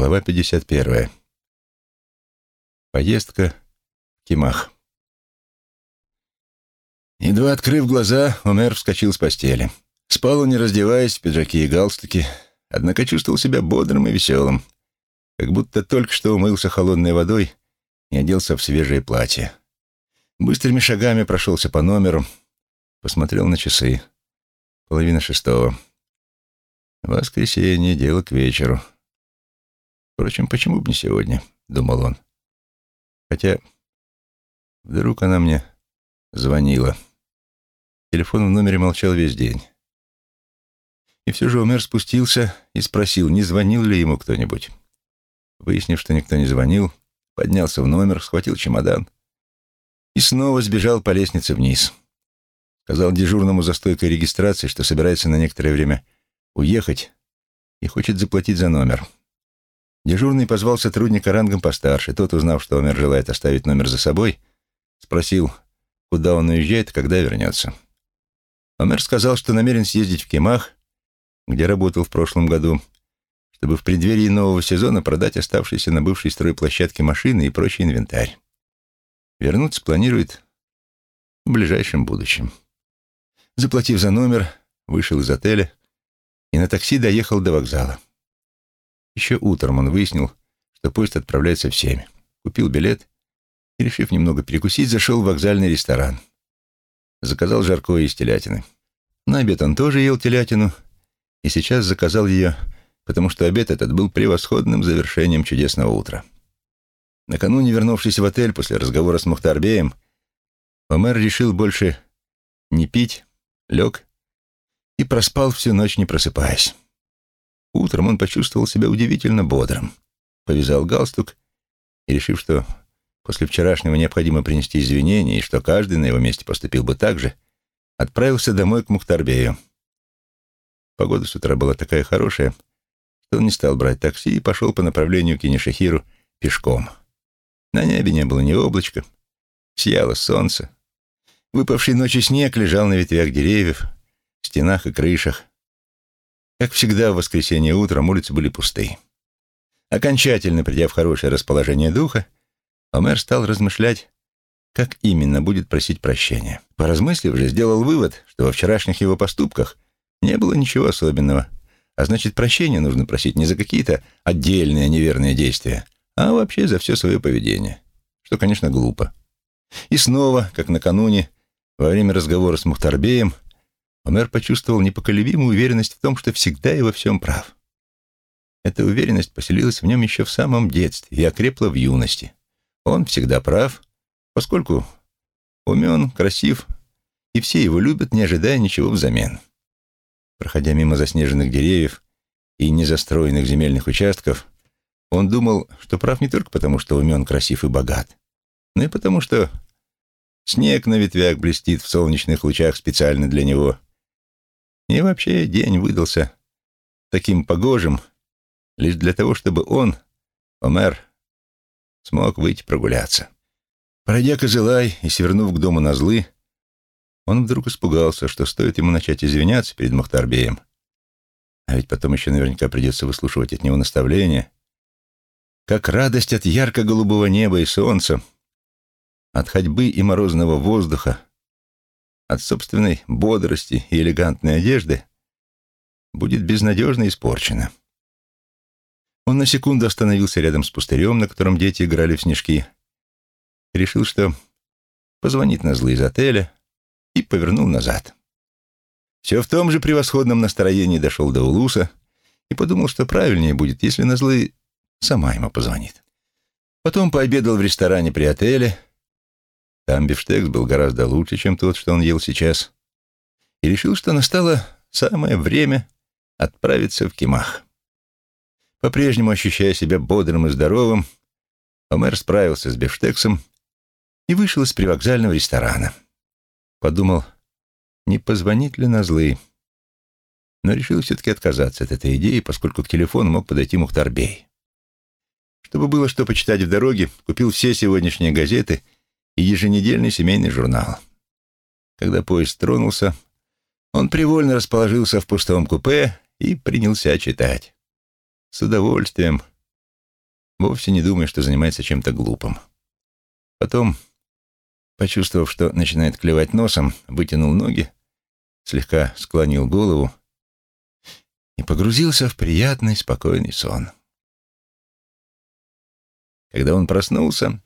Глава 51. Поездка в Кимах. Едва открыв глаза, Омер вскочил с постели. Спал он, не раздеваясь, в пиджаке и галстуке, однако чувствовал себя бодрым и веселым, как будто только что умылся холодной водой и оделся в свежее платье. Быстрыми шагами прошелся по номеру, посмотрел на часы. Половина шестого. Воскресенье, дело к вечеру. Впрочем, почему бы не сегодня, думал он. Хотя вдруг она мне звонила. Телефон в номере молчал весь день. И все же Умер спустился и спросил, не звонил ли ему кто-нибудь. Выяснив, что никто не звонил, поднялся в номер, схватил чемодан и снова сбежал по лестнице вниз. Сказал дежурному за стойкой регистрации, что собирается на некоторое время уехать и хочет заплатить за номер. Дежурный позвал сотрудника рангом постарше. Тот, узнав, что Омер желает оставить номер за собой, спросил, куда он уезжает и когда вернется. Омер сказал, что намерен съездить в Кемах, где работал в прошлом году, чтобы в преддверии нового сезона продать оставшиеся на бывшей стройплощадке машины и прочий инвентарь. Вернуться планирует в ближайшем будущем. Заплатив за номер, вышел из отеля и на такси доехал до вокзала. Еще утром он выяснил, что поезд отправляется в семь. Купил билет и, решив немного перекусить, зашел в вокзальный ресторан. Заказал жаркое из телятины. На обед он тоже ел телятину и сейчас заказал ее, потому что обед этот был превосходным завершением чудесного утра. Накануне, вернувшись в отель после разговора с Мухтарбеем, Омер решил больше не пить, лег и проспал всю ночь, не просыпаясь. Утром он почувствовал себя удивительно бодрым. Повязал галстук и, решив, что после вчерашнего необходимо принести извинения и что каждый на его месте поступил бы так же, отправился домой к Мухтарбею. Погода с утра была такая хорошая, что он не стал брать такси и пошел по направлению к Кинешахиру пешком. На небе не было ни облачка, сияло солнце. Выпавший ночью снег лежал на ветвях деревьев, стенах и крышах. Как всегда, в воскресенье утром улицы были пусты. Окончательно придя в хорошее расположение духа, Омер стал размышлять, как именно будет просить прощения. Поразмыслив же, сделал вывод, что во вчерашних его поступках не было ничего особенного, а значит, прощения нужно просить не за какие-то отдельные неверные действия, а вообще за все свое поведение, что, конечно, глупо. И снова, как накануне, во время разговора с Мухтарбеем, Омер почувствовал непоколебимую уверенность в том, что всегда и во всем прав. Эта уверенность поселилась в нем еще в самом детстве и окрепла в юности. Он всегда прав, поскольку умен, красив, и все его любят, не ожидая ничего взамен. Проходя мимо заснеженных деревьев и незастроенных земельных участков, он думал, что прав не только потому, что умен, красив и богат, но и потому, что снег на ветвях блестит в солнечных лучах специально для него — и вообще день выдался таким погожим лишь для того, чтобы он, Омер, смог выйти прогуляться. Пройдя Козылай и свернув к дому на злы, он вдруг испугался, что стоит ему начать извиняться перед Мухтарбеем, а ведь потом еще наверняка придется выслушивать от него наставления, как радость от ярко-голубого неба и солнца, от ходьбы и морозного воздуха, от собственной бодрости и элегантной одежды будет безнадежно испорчена. Он на секунду остановился рядом с пустырем, на котором дети играли в снежки, решил, что позвонит на злы из отеля и повернул назад. Все в том же превосходном настроении дошел до Улуса и подумал, что правильнее будет, если на злы сама ему позвонит. Потом пообедал в ресторане при отеле — там бифштекс был гораздо лучше, чем тот, что он ел сейчас, и решил, что настало самое время отправиться в Кимах. По-прежнему ощущая себя бодрым и здоровым, Омер справился с бифштексом и вышел из привокзального ресторана. Подумал, не позвонить ли на злы, но решил все-таки отказаться от этой идеи, поскольку к телефону мог подойти Мухтарбей. Чтобы было что почитать в дороге, купил все сегодняшние газеты — и еженедельный семейный журнал. Когда поезд тронулся, он привольно расположился в пустом купе и принялся читать. С удовольствием, вовсе не думая, что занимается чем-то глупым. Потом, почувствовав, что начинает клевать носом, вытянул ноги, слегка склонил голову и погрузился в приятный, спокойный сон. Когда он проснулся,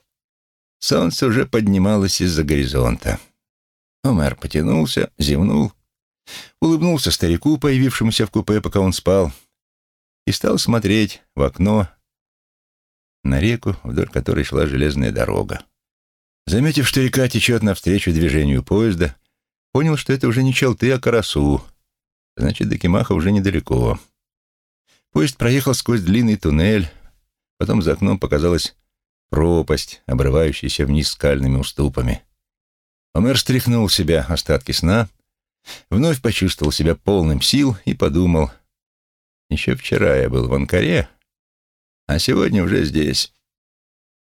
солнце уже поднималось из-за горизонта. Омер потянулся, зевнул, улыбнулся старику, появившемуся в купе, пока он спал, и стал смотреть в окно на реку, вдоль которой шла железная дорога. Заметив, что река течет навстречу движению поезда, понял, что это уже не Челты, а Карасу, Значит, до Кимаха уже недалеко. Поезд проехал сквозь длинный туннель, потом за окном показалась пропасть, обрывающаяся вниз скальными уступами. Омер стряхнул себя остатки сна, вновь почувствовал себя полным сил и подумал, еще вчера я был в Анкаре, а сегодня уже здесь.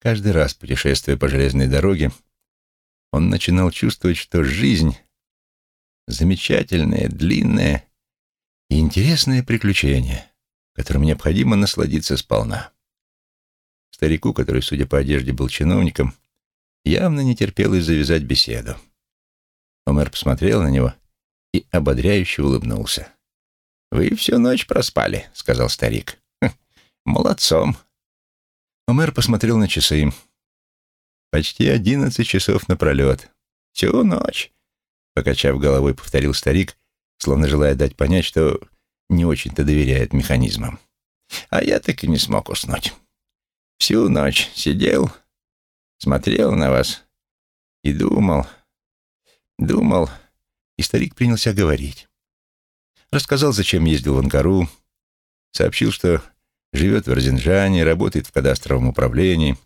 Каждый раз, путешествуя по железной дороге, он начинал чувствовать, что жизнь — замечательная, длинная и интересное приключение, которым необходимо насладиться сполна. Старику, который, судя по одежде, был чиновником, явно не терпелось завязать беседу. Омер посмотрел на него и ободряюще улыбнулся. «Вы всю ночь проспали», — сказал старик. «Хм, «Молодцом». Омер посмотрел на часы. «Почти одиннадцать часов напролет. Всю ночь», — покачав головой, повторил старик словно желая дать понять, что не очень-то доверяет механизмам. А я так и не смог уснуть. Всю ночь сидел, смотрел на вас и думал, думал, и старик принялся говорить. Рассказал, зачем ездил в Анкару, сообщил, что живет в Арзенджане, работает в кадастровом управлении,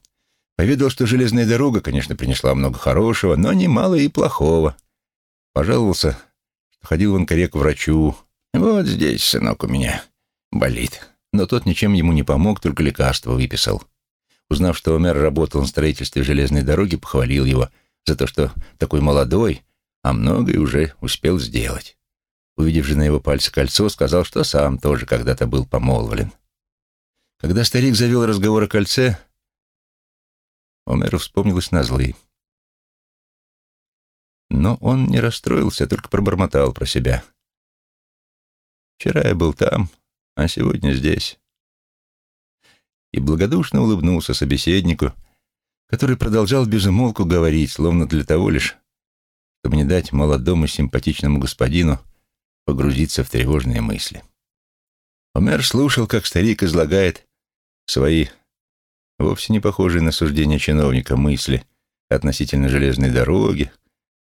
поведал, что железная дорога, конечно, принесла много хорошего, но немало и плохого. Пожаловался, Ходил в Анкаре к врачу. Вот здесь, сынок, у меня болит. Но тот ничем ему не помог, только лекарство выписал. Узнав, что Омер работал на строительстве железной дороги, похвалил его за то, что такой молодой, а многое уже успел сделать. Увидев же на его пальце кольцо, сказал, что сам тоже когда-то был помолвлен. Когда старик завел разговор о кольце, Омеру вспомнилось на злые. Но он не расстроился, только пробормотал про себя. «Вчера я был там, а сегодня здесь». И благодушно улыбнулся собеседнику, который продолжал безумолку говорить, словно для того лишь, чтобы не дать молодому симпатичному господину погрузиться в тревожные мысли. Омер слушал, как старик излагает свои, вовсе не похожие на суждения чиновника, мысли относительно железной дороги,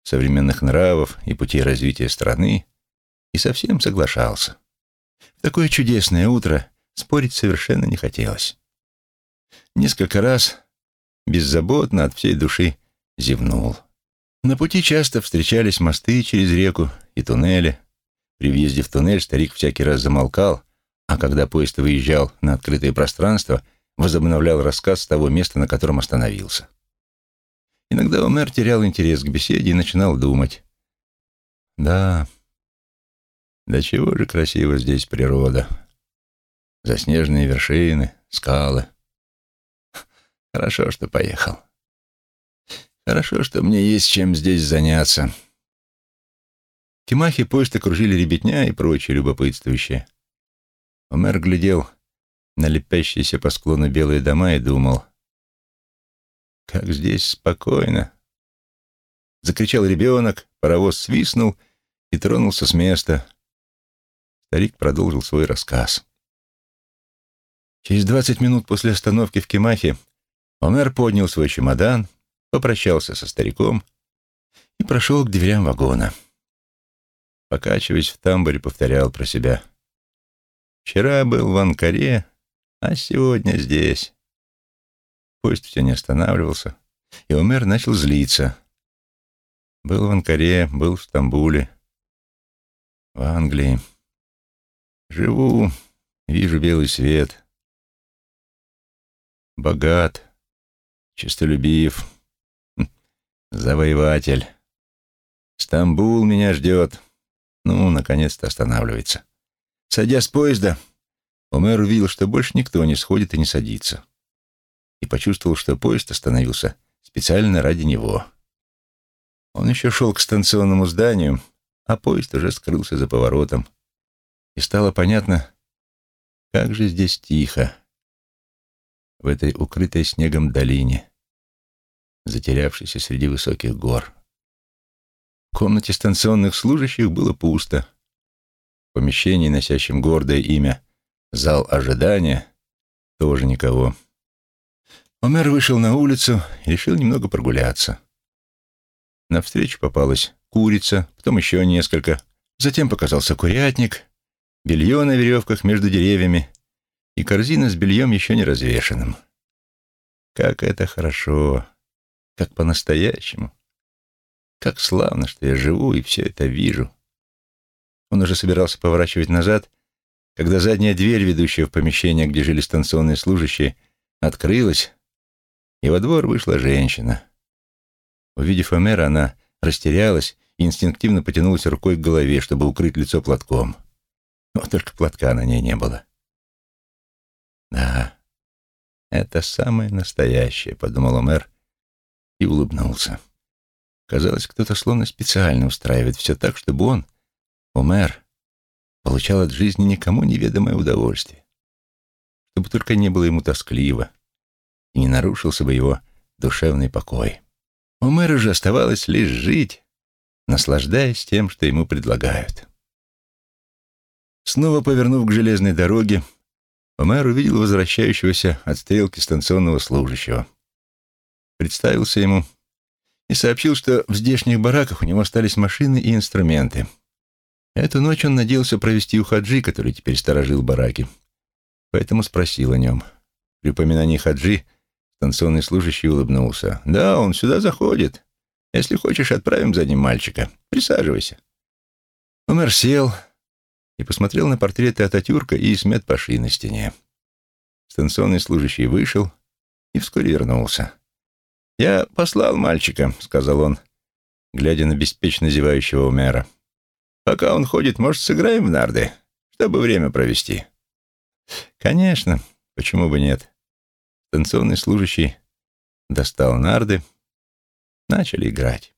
современных нравов и путей развития страны, и совсем соглашался. В такое чудесное утро спорить совершенно не хотелось. Несколько раз беззаботно от всей души зевнул. На пути часто встречались мосты через реку и туннели. При въезде в туннель старик всякий раз замолкал, а когда поезд выезжал на открытое пространство, возобновлял рассказ с того места, на котором остановился. Иногда Омер терял интерес к беседе и начинал думать. Да, да чего же красиво здесь природа. Заснеженные вершины, скалы. Хорошо, что поехал. Хорошо, что мне есть чем здесь заняться. Кимахи поезд окружили ребятня и прочие любопытствующие. Омер глядел на лепящиеся по склону белые дома и думал, как здесь спокойно. Закричал ребенок, паровоз свистнул и тронулся с места. Старик продолжил свой рассказ. Через двадцать минут после остановки в Кемахе Омер поднял свой чемодан, попрощался со стариком и прошел к дверям вагона. Покачиваясь в тамбуре, повторял про себя. «Вчера был в Анкаре, а сегодня здесь». Поезд все не останавливался, и Умер начал злиться. Был в Анкаре, был в Стамбуле, в Англии. Живу, вижу белый свет. Богат, честолюбив, завоеватель. Стамбул меня ждет. Ну, наконец-то останавливается. Садя с поезда, Умер увидел, что больше никто не сходит и не садится. и почувствовал, что поезд остановился специально ради него. Он еще шел к станционному зданию, а поезд уже скрылся за поворотом, и стало понятно, как же здесь тихо, в этой укрытой снегом долине, затерявшейся среди высоких гор. В комнате станционных служащих было пусто. В помещении, носящем гордое имя «Зал ожидания», тоже никого. Омер вышел на улицу и решил немного прогуляться. Навстречу попалась курица, потом еще несколько. Затем показался курятник, белье на веревках между деревьями и корзина с бельем еще не развешенным. Как это хорошо, как по-настоящему. Как славно, что я живу и все это вижу. Он уже собирался поворачивать назад, когда задняя дверь, ведущая в помещение, где жили станционные служащие, открылась, и во двор вышла женщина. Увидев Омера, она растерялась и инстинктивно потянулась рукой к голове, чтобы укрыть лицо платком. Но только платка на ней не было. «Да, это самое настоящее», — подумал Омер и улыбнулся. Казалось, кто-то словно специально устраивает все так, чтобы он, Омер, получал от жизни никому неведомое удовольствие. Чтобы только не было ему тоскливо и не нарушился бы его душевный покой. Омеру же оставалось лишь жить, наслаждаясь тем, что ему предлагают. Снова повернув к железной дороге, Омер увидел возвращающегося от стрелки станционного служащего. Представился ему и сообщил, что в здешних бараках у него остались машины и инструменты. Эту ночь он надеялся провести у Хаджи, который теперь сторожил бараки, поэтому спросил о нем. При упоминании Хаджи станционный служащий улыбнулся. «Да, он сюда заходит. Если хочешь, отправим за ним мальчика. Присаживайся». Умер сел и посмотрел на портреты Ататюрка и Исмет Паши на стене. Станционный служащий вышел и вскоре вернулся. «Я послал мальчика», — сказал он, глядя на беспечно зевающего Умера. «Пока он ходит, может, сыграем в нарды, чтобы время провести?» «Конечно, почему бы нет?» Станционный служащий достал нарды, начали играть.